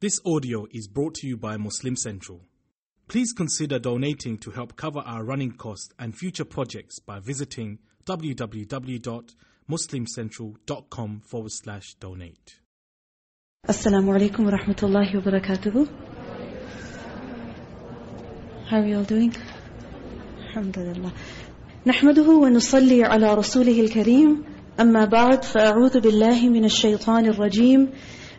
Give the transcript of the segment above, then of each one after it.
This audio is brought to you by Muslim Central. Please consider donating to help cover our running costs and future projects by visiting www.muslimcentral.com forward slash donate. Assalamu alaikum wa rahmatullahi wa barakatuhu. How are you all doing? Alhamdulillah. نحمده ونصلي على رسوله الكريم أما بعد فأعوذ بالله من الشيطان الرجيم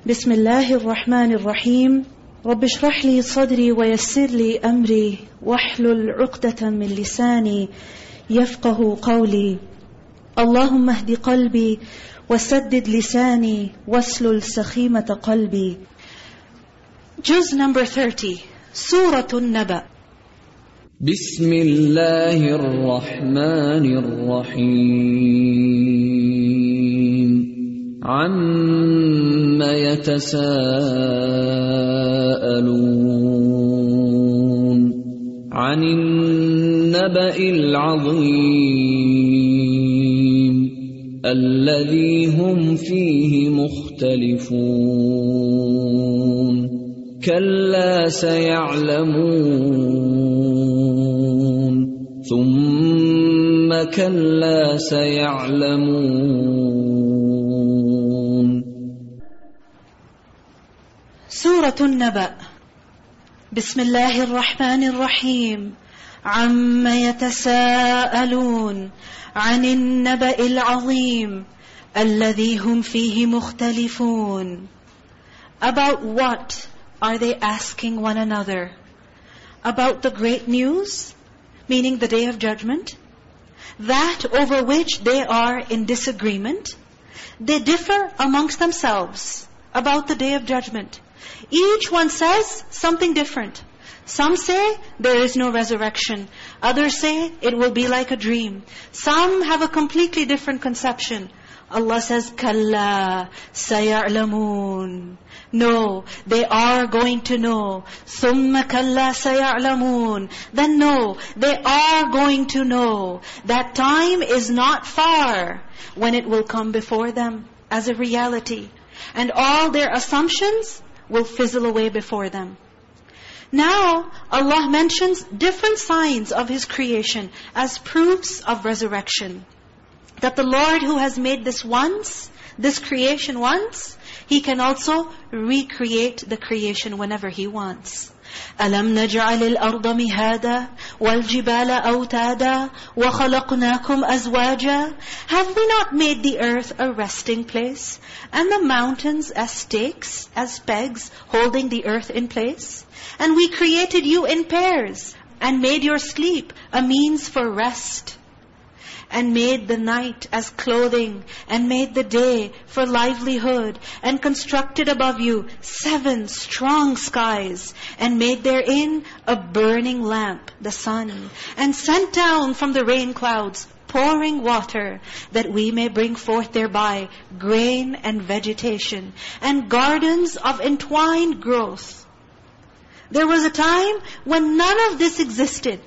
بسم الله الرحمن الرحيم رب اشرح لي صدري ويسر لي أمري واحلل عقدة من لساني يفقه قولي اللهم اهد قلبي وسدد لساني واسلل سخيمة قلبي Juz number 30 سورة النبأ بسم الله الرحمن الرحيم عم يتساءلون عن النبأ العظيم الذي هم فيه مختلفون كلا سيعلمون ثم كلا سيعلمون سورة النبأ بسم الله الرحمن الرحيم عم يتساءلون عن النبأ العظيم الذي هم فيه مختلفون About what are they asking one another? About the great news, meaning the day of judgment? That over which they are in disagreement? They differ amongst themselves about the day of judgment. Each one says something different. Some say there is no resurrection. Others say it will be like a dream. Some have a completely different conception. Allah says, Kalla saya'lamun. No, they are going to know. Thumma kalla saya'lamun. Then no, they are going to know. That time is not far when it will come before them as a reality. And all their assumptions will fizzle away before them. Now, Allah mentions different signs of His creation as proofs of resurrection. That the Lord who has made this once, this creation once, He can also recreate the creation whenever He wants. أَلَمْ نَجْعَلِ الْأَرْضَ مِهَادًا وَالْجِبَالَ أَوْتَادًا وَخَلَقْنَاكُمْ أَزْوَاجًا Have we not made the earth a resting place, and the mountains as stakes, as pegs, holding the earth in place? And we created you in pairs, and made your sleep a means for rest and made the night as clothing, and made the day for livelihood, and constructed above you seven strong skies, and made therein a burning lamp, the sun, and sent down from the rain clouds pouring water, that we may bring forth thereby grain and vegetation, and gardens of entwined growth. There was a time when none of this existed.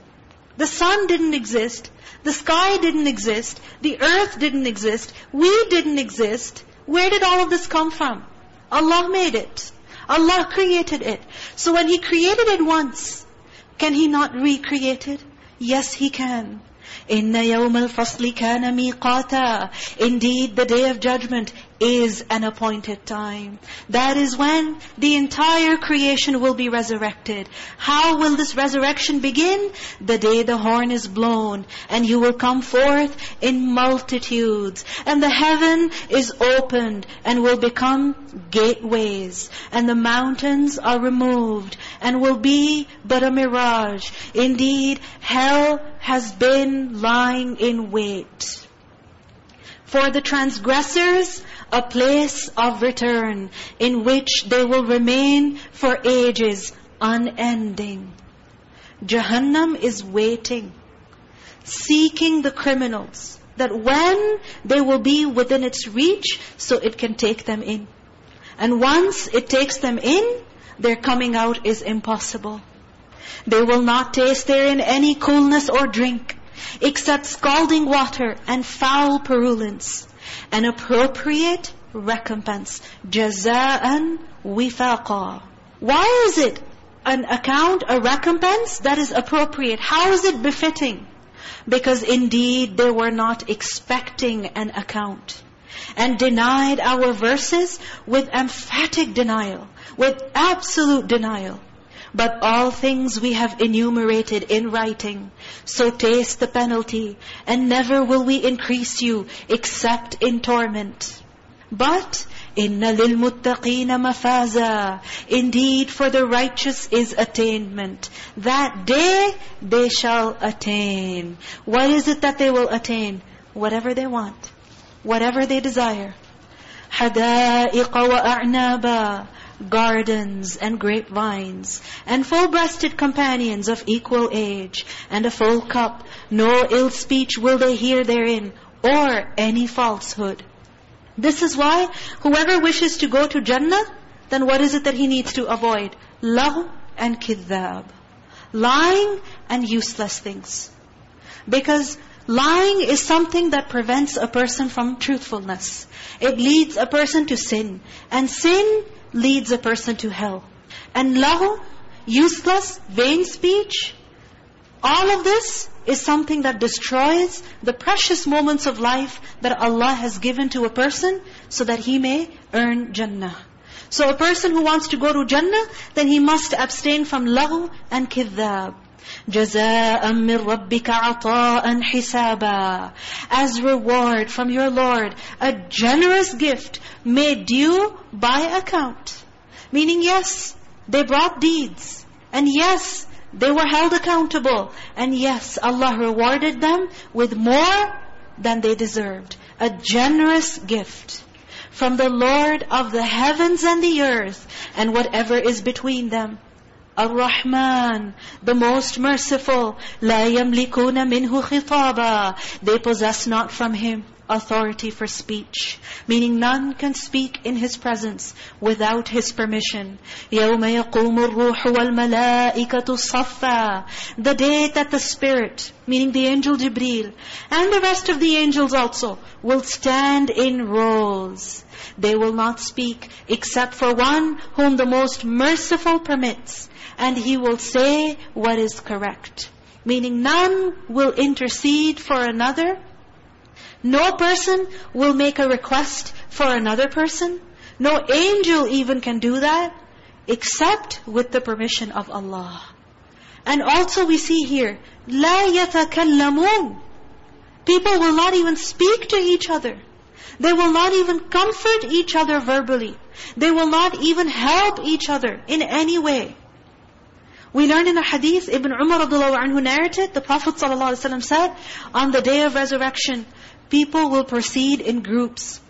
The sun didn't exist. The sky didn't exist. The earth didn't exist. We didn't exist. Where did all of this come from? Allah made it. Allah created it. So when He created it once, can He not recreate it? Yes, He can. إِنَّ يَوْمَ الْفَصْلِ كَانَ مِيقَاتًا Indeed, the day of judgment is an appointed time. That is when the entire creation will be resurrected. How will this resurrection begin? The day the horn is blown, and you will come forth in multitudes. And the heaven is opened, and will become gateways. And the mountains are removed, and will be but a mirage. Indeed, hell has been lying in wait. For the transgressors, a place of return in which they will remain for ages unending. Jahannam is waiting, seeking the criminals, that when they will be within its reach, so it can take them in. And once it takes them in, their coming out is impossible. They will not taste therein any coolness or drink, except scalding water and foul purulence An appropriate recompense. جَزَاءً وِفَاقًا Why is it an account, a recompense that is appropriate? How is it befitting? Because indeed they were not expecting an account. And denied our verses with emphatic denial, with absolute denial. But all things we have enumerated in writing. So taste the penalty, and never will we increase you except in torment. But إِنَّ لِلْمُتَّقِينَ مَفَازًا Indeed, for the righteous is attainment. That day they shall attain. What is it that they will attain? Whatever they want. Whatever they desire. حَدَائِقَ وَأَعْنَابًا Gardens and grapevines, and full-breasted companions of equal age, and a full cup. No ill speech will they hear therein, or any falsehood. This is why whoever wishes to go to Jannah, then what is it that he needs to avoid? Lahu and kidhab. Lying and useless things. Because lying is something that prevents a person from truthfulness. It leads a person to sin. And sin leads a person to hell. And lahu, useless, vain speech, all of this is something that destroys the precious moments of life that Allah has given to a person so that he may earn Jannah. So a person who wants to go to Jannah, then he must abstain from lahu and kidhab. جَزَاءً مِّن رَبِّكَ عَطَاءً حِسَابًا As reward from your Lord, a generous gift made due by account. Meaning yes, they brought deeds. And yes, they were held accountable. And yes, Allah rewarded them with more than they deserved. A generous gift from the Lord of the heavens and the earth and whatever is between them. Ar-Rahman, the most merciful. لَا يَمْلِكُونَ مِنْهُ خِطَابًا They possess not from Him authority for speech. Meaning none can speak in His presence without His permission. يَوْمَ يَقُومُ الرُّوحُ وَالْمَلَائِكَةُ صَفًّا The day that the Spirit, meaning the angel Jibreel, and the rest of the angels also, will stand in rows. They will not speak except for one whom the most merciful permits. And He will say what is correct. Meaning none will intercede for another no person will make a request for another person. No angel even can do that, except with the permission of Allah. And also we see here, لَا يَتَكَلَّمُونَ People will not even speak to each other. They will not even comfort each other verbally. They will not even help each other in any way. We learn in a hadith, Ibn Umar anhu narrated, the Prophet ﷺ said, on the day of resurrection, people will proceed in groups.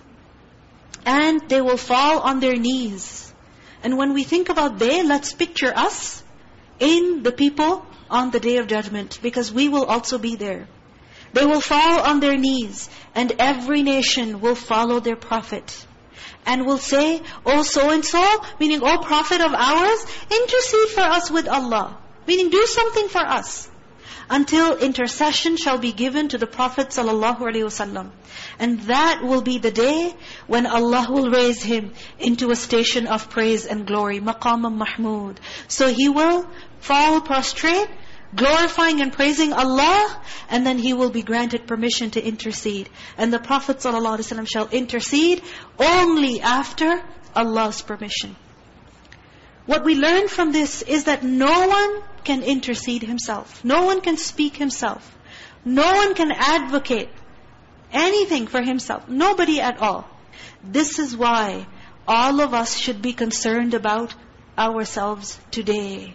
And they will fall on their knees. And when we think about they, let's picture us in the people on the Day of Judgment. Because we will also be there. They will fall on their knees. And every nation will follow their prophet. And will say, Oh so-and-so, meaning, Oh prophet of ours, intercede for us with Allah. Meaning, do something for us until intercession shall be given to the Prophet ﷺ. And that will be the day when Allah will raise him into a station of praise and glory, maqam mahmud. So he will fall prostrate, glorifying and praising Allah, and then he will be granted permission to intercede. And the Prophet ﷺ shall intercede only after Allah's permission. What we learn from this is that no one can intercede himself. No one can speak himself. No one can advocate anything for himself. Nobody at all. This is why all of us should be concerned about ourselves today.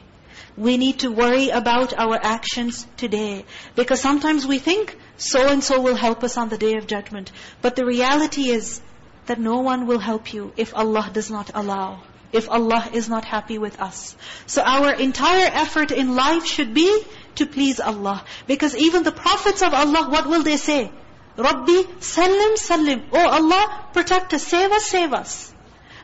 We need to worry about our actions today. Because sometimes we think, so-and-so will help us on the Day of Judgment. But the reality is that no one will help you if Allah does not allow if Allah is not happy with us. So our entire effort in life should be to please Allah. Because even the prophets of Allah, what will they say? Rabbi, salim, salim. Oh Allah, protect us, save us, save us.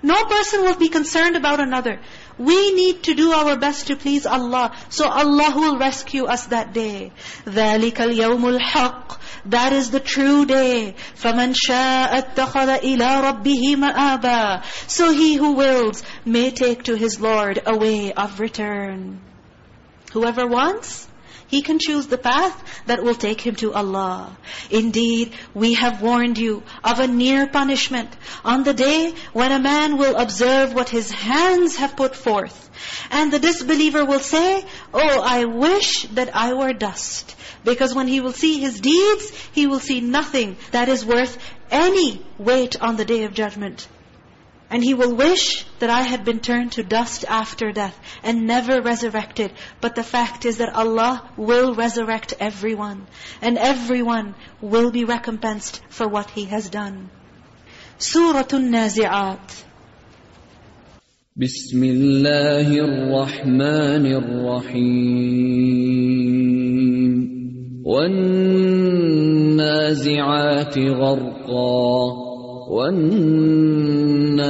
No person will be concerned about another. We need to do our best to please Allah. So Allah will rescue us that day. ذَلِكَ الْيَوْمُ الْحَقِّ That is the true day. فَمَنْ شَاءَ اتَّخَذَ إِلَىٰ رَبِّهِ مَآبًا So he who wills may take to his Lord a way of return. Whoever wants, he can choose the path that will take him to Allah. Indeed, we have warned you of a near punishment on the day when a man will observe what his hands have put forth. And the disbeliever will say, Oh, I wish that I were dust. Because when he will see his deeds, he will see nothing that is worth any weight on the day of judgment. And he will wish that I had been turned to dust after death and never resurrected. But the fact is that Allah will resurrect everyone. And everyone will be recompensed for what he has done. Surah An-Nazi'at. بسم الله الرحمن الرحيم والنازعات غرقا والناشطات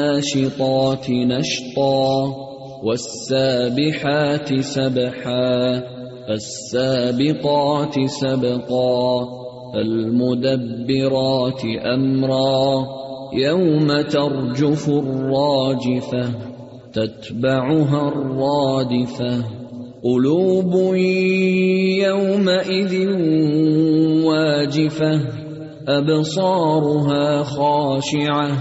نشطا والسابحات سبحا فالسابقات سبقا فالمدبرات أمرا يوم ترجف الراجفة تتبعها الرادفة قلوب يومئذ واجفة أبصارها خاشعة.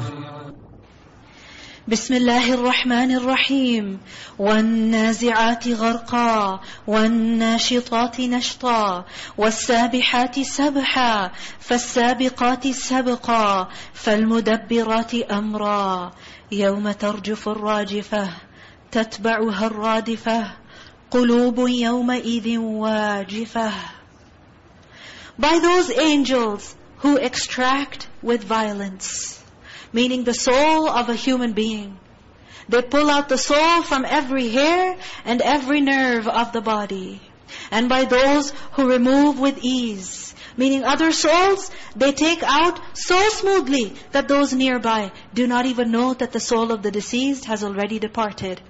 بسم الله الرحمن الرحيم. والنازعات غرقا والناشطات نشطا والسابحات سبحا فالسابقات سبقا فالمدبرات أمرا. يوم ترجف الراجفة تتبعها الرادفة قلوب يومئذ واجفة. By those angels who extract with violence, meaning the soul of a human being. They pull out the soul from every hair and every nerve of the body. And by those who remove with ease, meaning other souls, they take out so smoothly that those nearby do not even know that the soul of the deceased has already departed.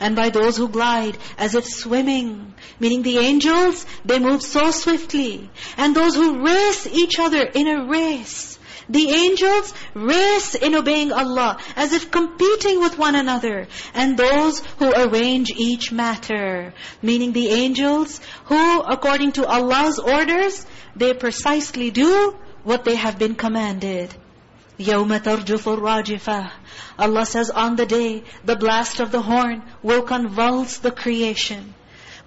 And by those who glide as if swimming, meaning the angels, they move so swiftly. And those who race each other in a race. The angels race in obeying Allah as if competing with one another. And those who arrange each matter, meaning the angels who, according to Allah's orders, they precisely do what they have been commanded. يَوْمَ تَرْجُفُ الرَّاجِفَةِ Allah says, on the day, the blast of the horn will convulse the creation.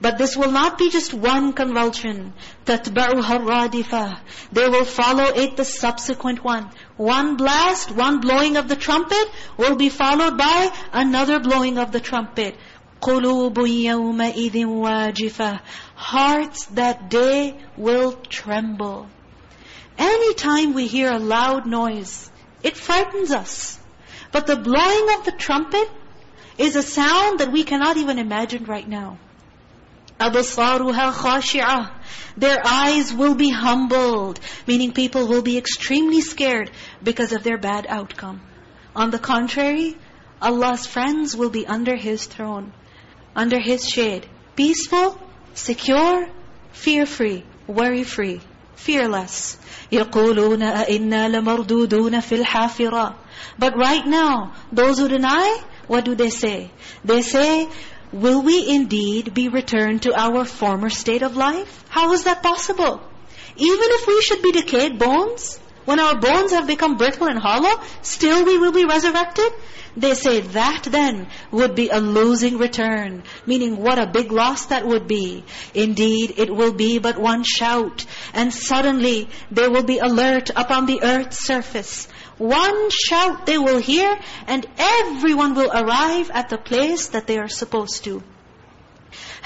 But this will not be just one convulsion. تَتْبَعُهَا الرَّادِفَةِ They will follow it the subsequent one. One blast, one blowing of the trumpet will be followed by another blowing of the trumpet. قُلُوبٌ يَوْمَئِذٍ وَاجِفَةٌ Hearts that day will tremble. Anytime we hear a loud noise, it frightens us. But the blowing of the trumpet is a sound that we cannot even imagine right now. أَبْصَارُهَا خَاشِعَةٌ Their eyes will be humbled, meaning people will be extremely scared because of their bad outcome. On the contrary, Allah's friends will be under His throne, under His shade. Peaceful, secure, fear-free, worry-free, fearless. يَقُولُونَ أَإِنَّا لَمَرْدُودُونَ فِي الْحَافِرَةِ But right now, those who deny, what do they say? They say, will we indeed be returned to our former state of life? How is that possible? Even if we should be decayed bones, when our bones have become brittle and hollow, still we will be resurrected? They say that then would be a losing return. Meaning what a big loss that would be. Indeed, it will be but one shout. And suddenly they will be alert upon the earth's surface. One shout they will hear and everyone will arrive at the place that they are supposed to.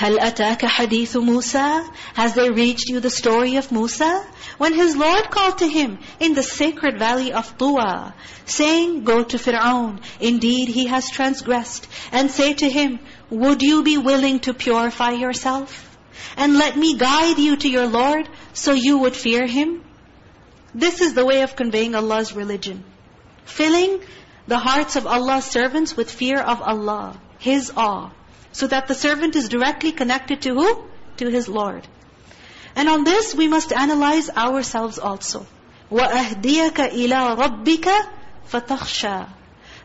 هَلْ أَتَاكَ حَدِيثُ مُوسَى Has they reached you the story of Musa? When his Lord called to him in the sacred valley of Tuwa, saying, Go to Fir'aun, indeed he has transgressed. And say to him, Would you be willing to purify yourself? And let me guide you to your Lord, so you would fear Him? This is the way of conveying Allah's religion. Filling the hearts of Allah's servants with fear of Allah, His awe. So that the servant is directly connected to who? To his Lord. And on this, we must analyze ourselves also. وَأَهْدِيَكَ إِلَىٰ رَبِّكَ فَتَخْشَى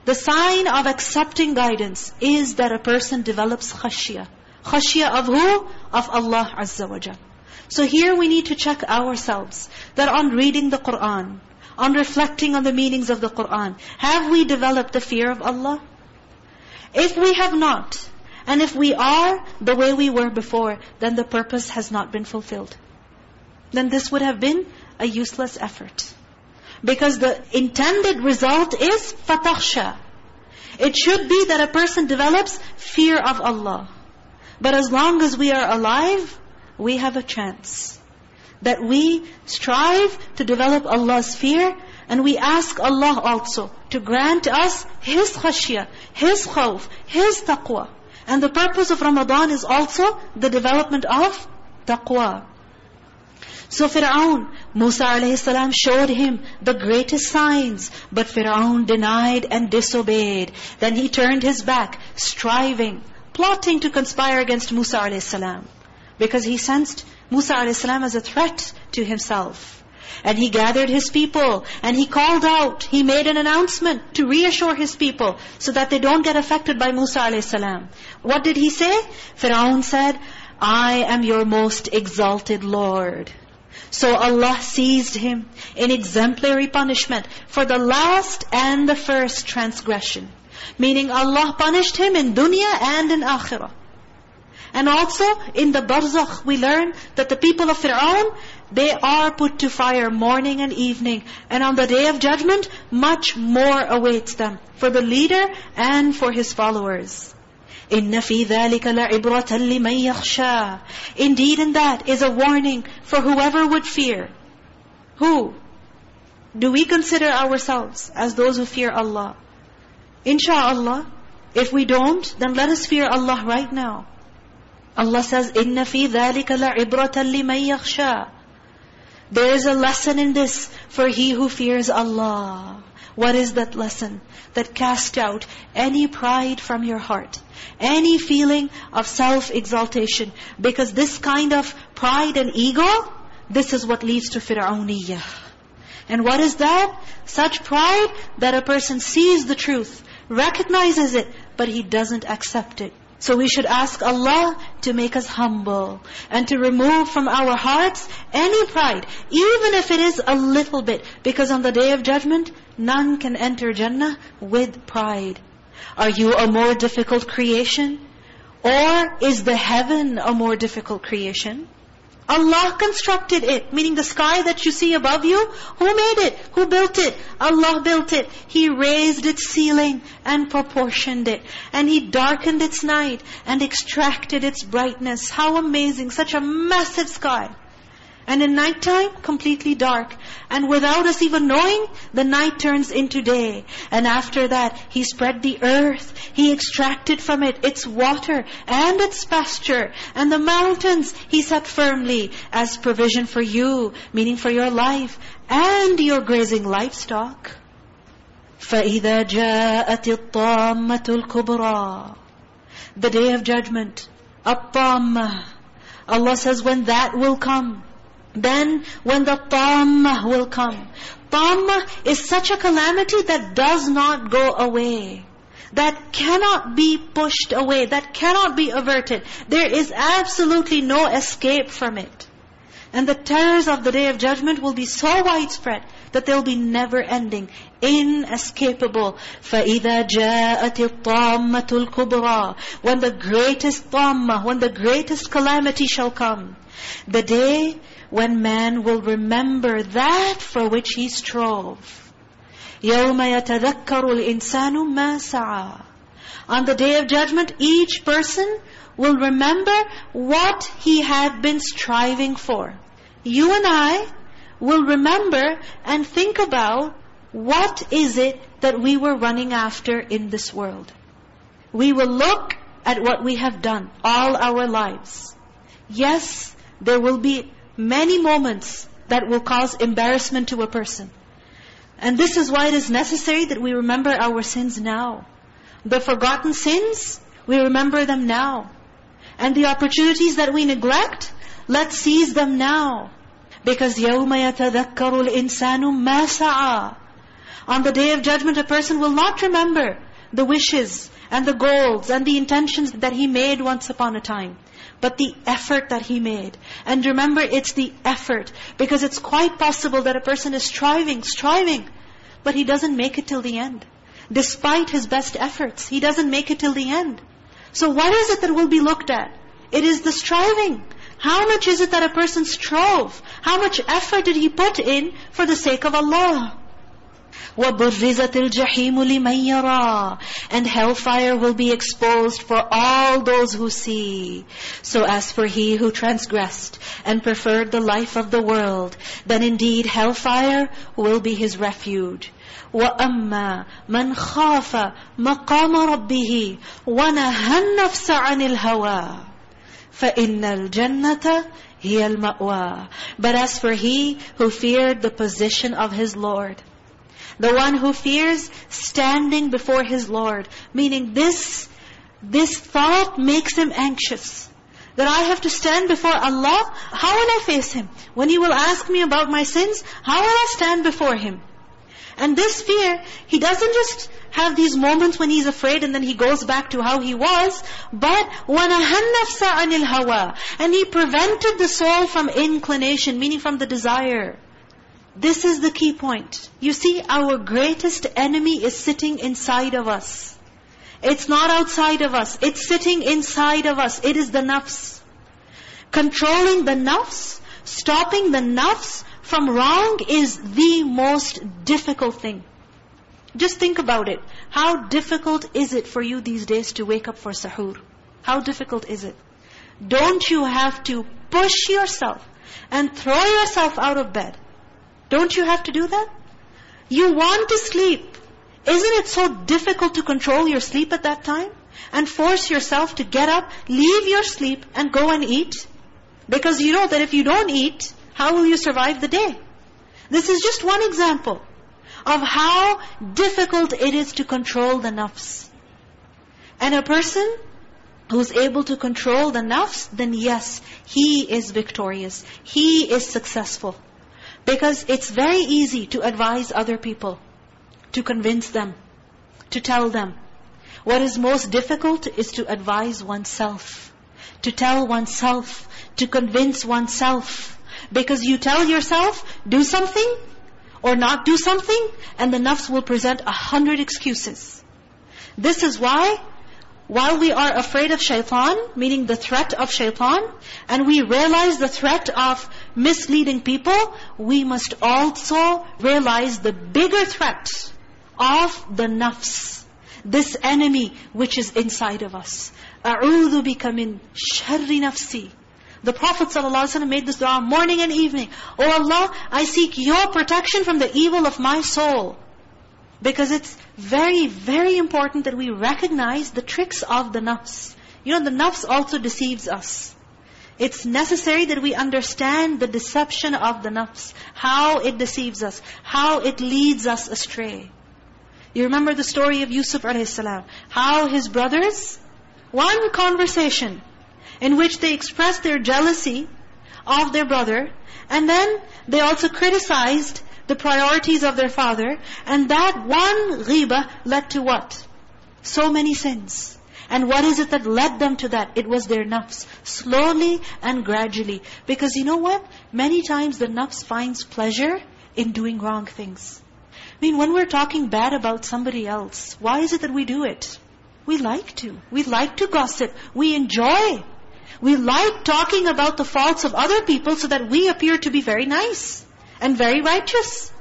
The sign of accepting guidance is that a person develops khashya. Khashya of who? Of Allah Azza wa Jal. So here we need to check ourselves that on reading the Qur'an, on reflecting on the meanings of the Qur'an, have we developed the fear of Allah? If we have not, and if we are the way we were before, then the purpose has not been fulfilled. Then this would have been a useless effort. Because the intended result is fatakhsha. It should be that a person develops fear of Allah. But as long as we are alive, we have a chance. That we strive to develop Allah's fear and we ask Allah also to grant us His khashya, His khawf, His taqwa. And the purpose of Ramadan is also the development of taqwa. So Fir'aun, Musa a.s. showed him the greatest signs, but Fir'aun denied and disobeyed. Then he turned his back, striving, plotting to conspire against Musa a.s. Because he sensed Musa a.s. as a threat to himself. And he gathered his people and he called out, he made an announcement to reassure his people so that they don't get affected by Musa a.s. What did he say? Pharaoh said, I am your most exalted Lord. So Allah seized him in exemplary punishment for the last and the first transgression. Meaning Allah punished him in dunya and in akhirah. And also in the barzakh we learn that the people of Fir'aun, they are put to fire morning and evening. And on the day of judgment, much more awaits them. For the leader and for his followers. إِنَّ فِي ذَلِكَ لَعِبْرَةً لِمَنْ يَخْشَى Indeed in that is a warning for whoever would fear. Who? Do we consider ourselves as those who fear Allah? Insha'Allah, if we don't, then let us fear Allah right now. Allah says, إِنَّ فِي ذَلِكَ لَعِبْرَةً لِمَنْ يَخْشَى There is a lesson in this for he who fears Allah. What is that lesson? That cast out any pride from your heart. Any feeling of self-exaltation. Because this kind of pride and ego, this is what leads to fir'auniyah. And what is that? Such pride that a person sees the truth, recognizes it, but he doesn't accept it. So we should ask Allah to make us humble and to remove from our hearts any pride, even if it is a little bit. Because on the Day of Judgment, none can enter Jannah with pride. Are you a more difficult creation? Or is the heaven a more difficult creation? Allah constructed it, meaning the sky that you see above you, who made it? Who built it? Allah built it. He raised its ceiling and proportioned it. And He darkened its night and extracted its brightness. How amazing, such a massive sky. And in nighttime, completely dark. And without us even knowing, the night turns into day. And after that, He spread the earth. He extracted from it its water and its pasture. And the mountains He set firmly as provision for you, meaning for your life and your grazing livestock. فَإِذَا جَاءَتِ الطَّامَّةُ الْكُبْرَى The Day of Judgment. الطَّامَّةُ Allah says, when that will come, then when the tammah will come. Tammah is such a calamity that does not go away. That cannot be pushed away. That cannot be averted. There is absolutely no escape from it. And the terrors of the Day of Judgment will be so widespread that they'll be never-ending, inescapable. فَإِذَا جَاءَتِ الطَّامَّةُ الْكُبْرَى When the greatest tammah, when the greatest calamity shall come. The day when man will remember that for which he strove. يَوْمَ يَتَذَكَّرُ الْإِنسَانُ مَا سَعَى On the day of judgment, each person will remember what he had been striving for. You and I will remember and think about what is it that we were running after in this world. We will look at what we have done all our lives. Yes, there will be many moments that will cause embarrassment to a person. And this is why it is necessary that we remember our sins now. The forgotten sins we remember them now. And the opportunities that we neglect, let's seize them now. Because يَوْمَ يَتَذَكَّرُ الْإِنسَانُ مَا سَعَى On the Day of Judgment, a person will not remember the wishes and the goals and the intentions that he made once upon a time. But the effort that he made. And remember, it's the effort. Because it's quite possible that a person is striving, striving, but he doesn't make it till the end. Despite his best efforts, he doesn't make it till the end. So what is it that will be looked at? It is the striving. How much is it that a person strove? How much effort did he put in for the sake of Allah? وَبُرِّزَتِ الْجَحِيمُ لِمَنْ يَرَى And hellfire will be exposed for all those who see. So as for he who transgressed and preferred the life of the world, then indeed hellfire will be his refuge. وَأَمَّا مَنْ خَافَ مَقَامَ رَبِّهِ وَنَهَى النَّفْسَ عَنِ الْهَوَى فَإِنَّ الْجَنَّةَ هِيَ الْمَأْوَى But as for he who feared the position of his Lord, the one who fears standing before his Lord, meaning this, this thought makes him anxious. That I have to stand before Allah, how will I face Him? When He will ask me about my sins, how will I stand before Him? And this fear, he doesn't just have these moments when he's afraid and then he goes back to how he was, but وَنَهَنْ نَفْسَ عَنِ الْهَوَى And he prevented the soul from inclination, meaning from the desire. This is the key point. You see, our greatest enemy is sitting inside of us. It's not outside of us. It's sitting inside of us. It is the nafs. Controlling the nafs, stopping the nafs from wrong is the most difficult thing. Just think about it. How difficult is it for you these days to wake up for sahur? How difficult is it? Don't you have to push yourself and throw yourself out of bed? Don't you have to do that? You want to sleep. Isn't it so difficult to control your sleep at that time? And force yourself to get up, leave your sleep and go and eat? Because you know that if you don't eat, how will you survive the day? This is just one example of how difficult it is to control the nafs. And a person who's able to control the nafs, then yes, he is victorious. He is successful. Because it's very easy to advise other people, to convince them, to tell them. What is most difficult is to advise oneself, to tell oneself, to convince oneself. Because you tell yourself, do something or not do something, and the nafs will present a hundred excuses. This is why, while we are afraid of shaitan, meaning the threat of shaitan, and we realize the threat of misleading people, we must also realize the bigger threat of the nafs. This enemy which is inside of us. أَعُوذُ بِكَ مِنْ شَرِّ نَفْسِي the Prophet ﷺ made this dua morning and evening. Oh Allah, I seek your protection from the evil of my soul. Because it's very, very important that we recognize the tricks of the nafs. You know, the nafs also deceives us. It's necessary that we understand the deception of the nafs. How it deceives us. How it leads us astray. You remember the story of Yusuf a.s. How his brothers, one conversation, in which they expressed their jealousy of their brother. And then they also criticized the priorities of their father. And that one ghibah led to what? So many sins. And what is it that led them to that? It was their nafs. Slowly and gradually. Because you know what? Many times the nafs finds pleasure in doing wrong things. I mean, when we're talking bad about somebody else, why is it that we do it? We like to. We like to gossip. We enjoy we like talking about the faults of other people so that we appear to be very nice and very righteous.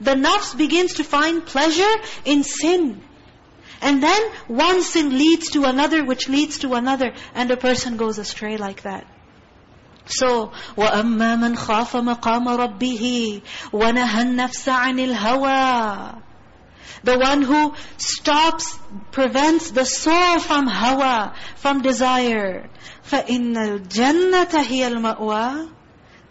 The nafs begins to find pleasure in sin. And then one sin leads to another, which leads to another, and a person goes astray like that. So, وَأَمَّا مَنْ خَافَ مَقَامَ رَبِّهِ وَنَهَى النَّفْسَ عَنِ الْهَوَىٰ The one who stops, prevents the soul from hawa, from desire. فَإِنَّ الْجَنَّةَ هِيَ الْمَأْوَى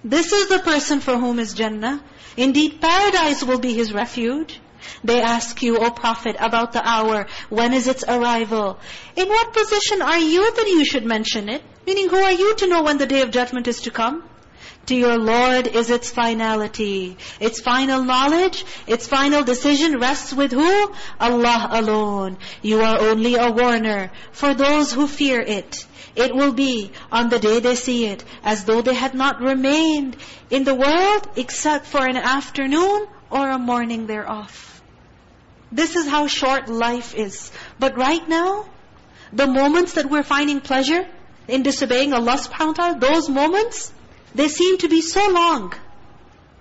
this is the person for whom is Jannah. Indeed, paradise will be his refuge. They ask you, O Prophet, about the hour. When is its arrival? In what position are you that you should mention it? Meaning, who are you to know when the day of judgment is to come? To your Lord is its finality. Its final knowledge, its final decision rests with who? Allah alone. You are only a warner for those who fear it. It will be on the day they see it as though they had not remained in the world except for an afternoon or a morning thereof. This is how short life is. But right now, the moments that we're finding pleasure in disobeying Allah subhanahu wa ta'ala, those moments, they seem to be so long.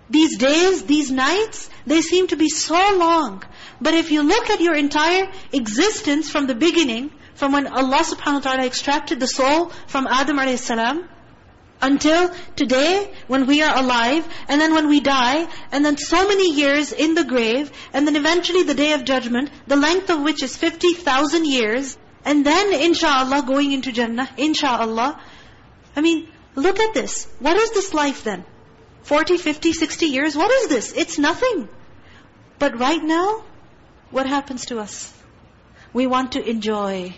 These days, these nights, they seem to be so long. But if you look at your entire existence from the beginning, from when Allah subhanahu wa ta'ala extracted the soul from Adam a.s. until today when we are alive, and then when we die, and then so many years in the grave, and then eventually the day of judgment, the length of which is 50,000 years, and then inshallah going into Jannah, inshallah. I mean, Look at this. What is this life then? 40, 50, 60 years? What is this? It's nothing. But right now, what happens to us? We want to enjoy.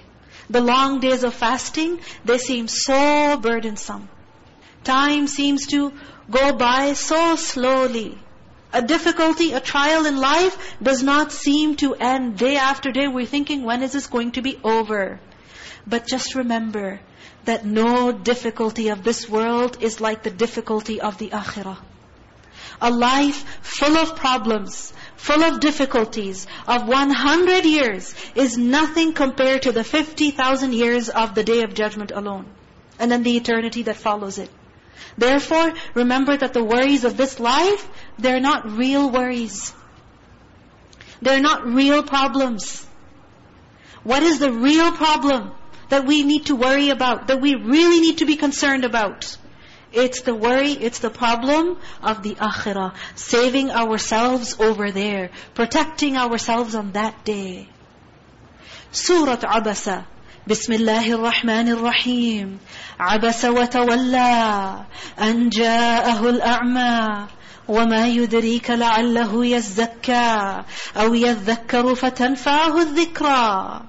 The long days of fasting, they seem so burdensome. Time seems to go by so slowly. A difficulty, a trial in life does not seem to end. Day after day, we're thinking, when is this going to be over? But just remember, that no difficulty of this world is like the difficulty of the akhirah. A life full of problems, full of difficulties, of 100 years is nothing compared to the 50,000 years of the Day of Judgment alone. And then the eternity that follows it. Therefore, remember that the worries of this life, they're not real worries. They're not real problems. What is the real problem? that we need to worry about, that we really need to be concerned about. It's the worry, it's the problem of the akhirah. Saving ourselves over there. Protecting ourselves on that day. Surah Abasa. بسم الله الرحمن الرحيم عبس وتولى أن جاءه الأعمى وما يدريك لعله يزكى أو يذكر فتنفعه الذكرى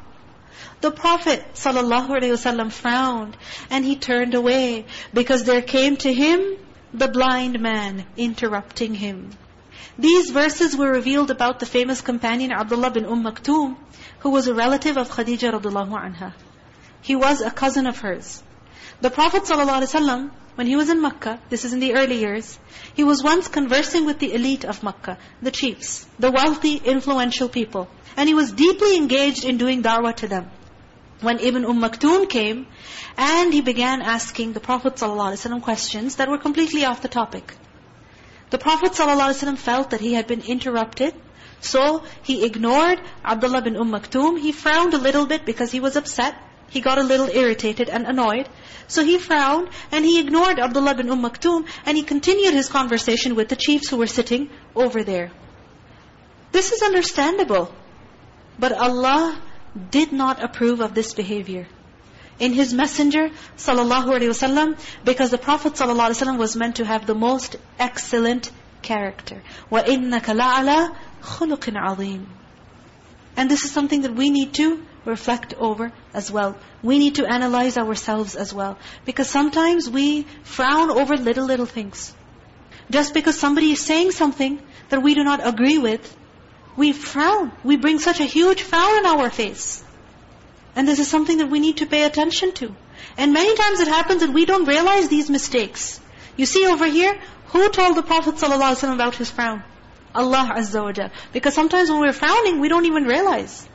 the Prophet ﷺ frowned and he turned away because there came to him the blind man interrupting him. These verses were revealed about the famous companion Abdullah bin Umm Maktoum who was a relative of Khadija radiallahu anha. He was a cousin of hers. The Prophet ﷺ, when he was in Makkah, this is in the early years, he was once conversing with the elite of Makkah, the chiefs, the wealthy, influential people. And he was deeply engaged in doing da'wah to them when Ibn Umm Maktoum came and he began asking the Prophet ﷺ questions that were completely off the topic. The Prophet ﷺ felt that he had been interrupted. So he ignored Abdullah bin Umm Maktoum. He frowned a little bit because he was upset. He got a little irritated and annoyed. So he frowned and he ignored Abdullah bin Umm Maktoum and he continued his conversation with the chiefs who were sitting over there. This is understandable. But Allah did not approve of this behavior. In His Messenger, sallallahu alaihi wasallam, because the Prophet sallallahu alaihi wasallam was meant to have the most excellent character. وَإِنَّكَ لَعَلَى خُلُقٍ عَظِيمٍ And this is something that we need to reflect over as well. We need to analyze ourselves as well. Because sometimes we frown over little, little things. Just because somebody is saying something that we do not agree with, we frown. We bring such a huge frown on our face. And this is something that we need to pay attention to. And many times it happens that we don't realize these mistakes. You see over here, who told the Prophet ﷺ about his frown? Allah Azza wa Jal. Because sometimes when we're frowning, we don't even realize.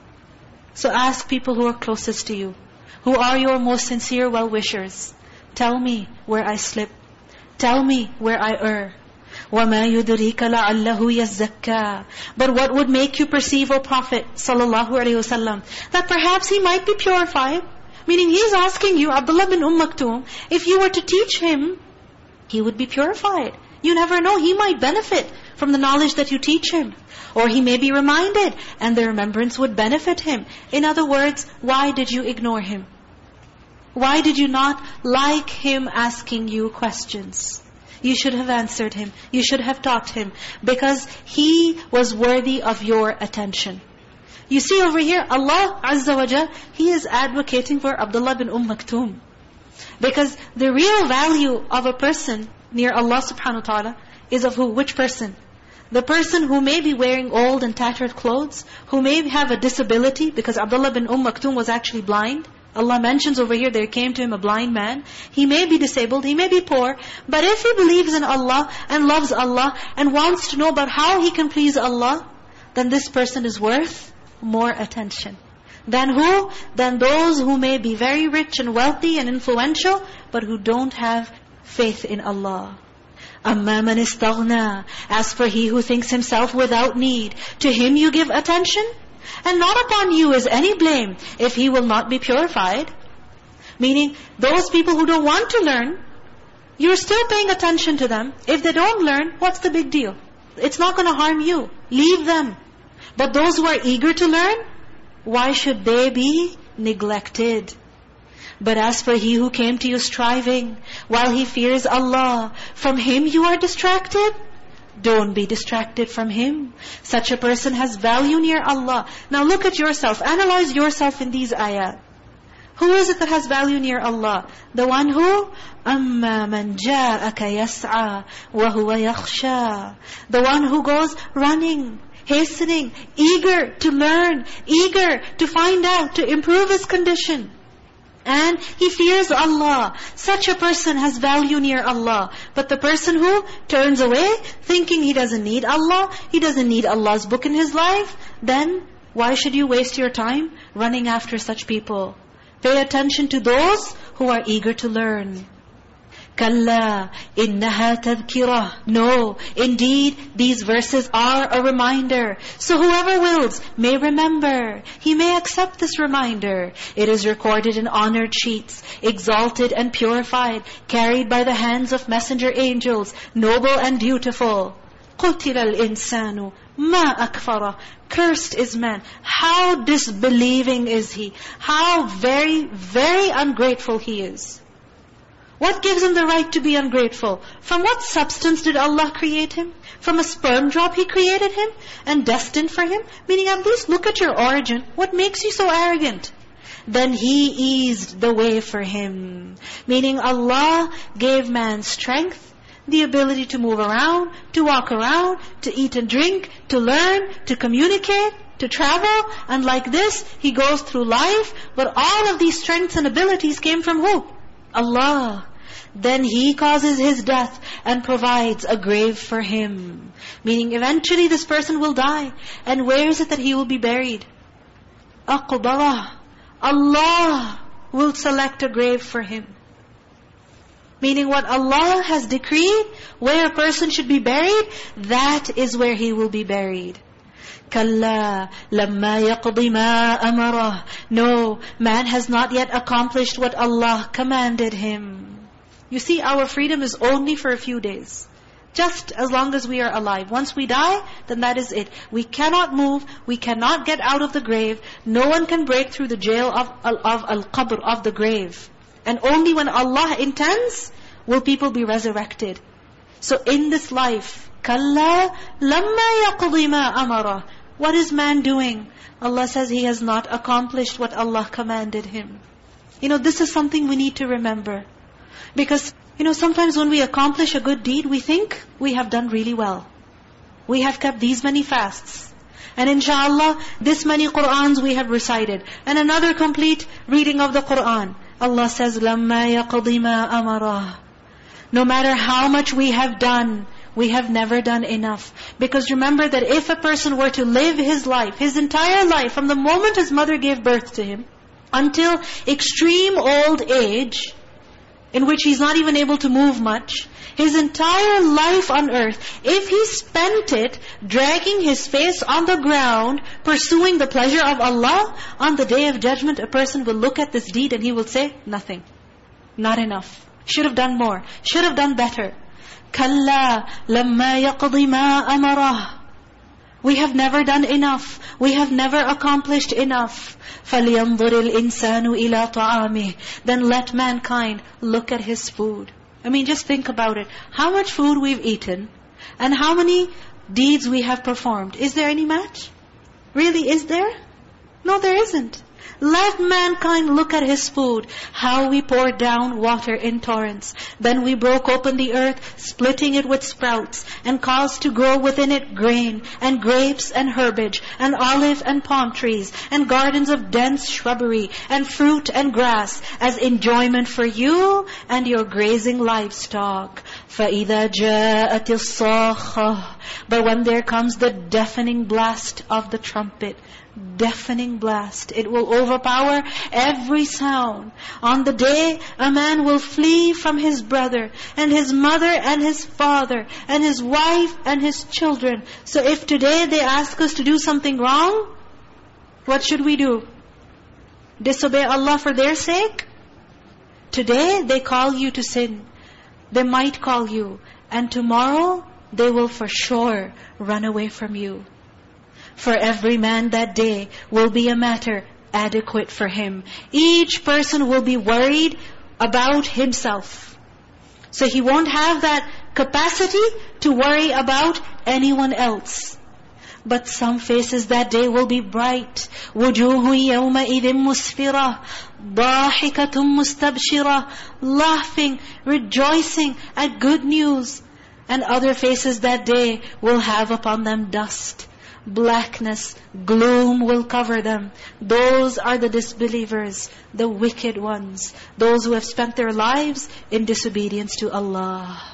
So ask people who are closest to you. Who are your most sincere well-wishers? Tell me where I slip. Tell me where I err. وَمَا يُدْرِيكَ لَعَلَّهُ يَزَّكَّى But what would make you perceive, O Prophet sallallahu that perhaps he might be purified? Meaning he's asking you, Abdullah bin Umm Maktoum, if you were to teach him, he would be purified. You never know, he might benefit from the knowledge that you teach him. Or he may be reminded, and the remembrance would benefit him. In other words, why did you ignore him? Why did you not like him asking you questions? You should have answered him. You should have taught him. Because he was worthy of your attention. You see over here, Allah Azza wa Jal, He is advocating for Abdullah bin Umm Maktoum. Because the real value of a person near Allah subhanahu wa ta'ala is of who? Which person? The person who may be wearing old and tattered clothes, who may have a disability, because Abdullah bin Umm Maktoum was actually blind. Allah mentions over here, there came to him a blind man. He may be disabled, he may be poor, but if he believes in Allah and loves Allah and wants to know about how he can please Allah, then this person is worth more attention. Than who? Than those who may be very rich and wealthy and influential, but who don't have faith in Allah. أَمَّا مَنِ اسْتَغْنَى As for he who thinks himself without need, to him you give attention? and not upon you is any blame if he will not be purified. Meaning, those people who don't want to learn, you're still paying attention to them. If they don't learn, what's the big deal? It's not going to harm you. Leave them. But those who are eager to learn, why should they be neglected? But as for he who came to you striving, while he fears Allah, from him you are distracted? Don't be distracted from him. Such a person has value near Allah. Now look at yourself. Analyze yourself in these ayat. Who is it that has value near Allah? The one who? أَمَّا مَنْ جَاءَكَ يَسْعَى وَهُوَ يَخْشَى The one who goes running, hastening, eager to learn, eager to find out, to improve his condition. And he fears Allah. Such a person has value near Allah. But the person who turns away, thinking he doesn't need Allah, he doesn't need Allah's book in his life, then why should you waste your time running after such people? Pay attention to those who are eager to learn. كَلَّا إِنَّهَا تَذْكِرَةٌ No, indeed, these verses are a reminder. So whoever wills may remember. He may accept this reminder. It is recorded in honored sheets, exalted and purified, carried by the hands of messenger angels, noble and beautiful. قُتِلَ الْإِنسَانُ مَا أَكْفَرَ Cursed is man. How disbelieving is he. How very, very ungrateful he is. What gives him the right to be ungrateful? From what substance did Allah create him? From a sperm drop He created him and destined for him? Meaning at least look at your origin. What makes you so arrogant? Then He eased the way for him. Meaning Allah gave man strength, the ability to move around, to walk around, to eat and drink, to learn, to communicate, to travel. And like this, he goes through life. But all of these strengths and abilities came from who? Allah. Then He causes his death and provides a grave for him. Meaning eventually this person will die. And where is it that he will be buried? أَقْبَرَهُ Allah will select a grave for him. Meaning what Allah has decreed, where a person should be buried, that is where he will be buried. كَلَّا لَمَّا يَقْضِ مَا أَمَرَهُ No, man has not yet accomplished what Allah commanded him. You see, our freedom is only for a few days. Just as long as we are alive. Once we die, then that is it. We cannot move. We cannot get out of the grave. No one can break through the jail of, of al-qabr, of the grave. And only when Allah intends, will people be resurrected. So in this life, كَلَّا لَمَّا يَقْضِ مَا أَمَرَهُ What is man doing? Allah says he has not accomplished what Allah commanded him. You know, this is something we need to remember. Because, you know, sometimes when we accomplish a good deed, we think we have done really well. We have kept these many fasts. And inshallah, this many Qur'ans we have recited. And another complete reading of the Qur'an. Allah says, لَمَّا يَقْضِ مَا أَمَرَهُ No matter how much we have done, we have never done enough. Because remember that if a person were to live his life, his entire life, from the moment his mother gave birth to him, until extreme old age, in which he's not even able to move much, his entire life on earth, if he spent it dragging his face on the ground, pursuing the pleasure of Allah, on the day of judgment, a person will look at this deed and he will say, nothing. Not enough. Should have done more. Should have done better. كَلَّا لَمَّا يَقْضِ مَا أَمَرَهُ we have never done enough. We have never accomplished enough. فَلْيَنْظُرِ الْإِنسَانُ إِلَىٰ طَعَامِهِ Then let mankind look at his food. I mean, just think about it. How much food we've eaten and how many deeds we have performed. Is there any match? Really, is there? No, there isn't. Let mankind look at his food, how we poured down water in torrents. Then we broke open the earth, splitting it with sprouts, and caused to grow within it grain, and grapes and herbage, and olive and palm trees, and gardens of dense shrubbery, and fruit and grass, as enjoyment for you and your grazing livestock. فَإِذَا جَاءَتِ الصَّاخَةِ But when there comes the deafening blast of the trumpet, deafening blast. It will overpower every sound. On the day, a man will flee from his brother, and his mother and his father, and his wife and his children. So if today they ask us to do something wrong, what should we do? Disobey Allah for their sake? Today they call you to sin. They might call you. And tomorrow they will for sure run away from you. For every man that day will be a matter adequate for him. Each person will be worried about himself. So he won't have that capacity to worry about anyone else. But some faces that day will be bright. وُجُوهُ يَوْمَئِذٍ مُسْفِرَةٌ ضَاحِكَةٌ مُسْتَبْشِرَةٌ Laughing, rejoicing at good news. And other faces that day will have upon them dust blackness, gloom will cover them. Those are the disbelievers, the wicked ones, those who have spent their lives in disobedience to Allah.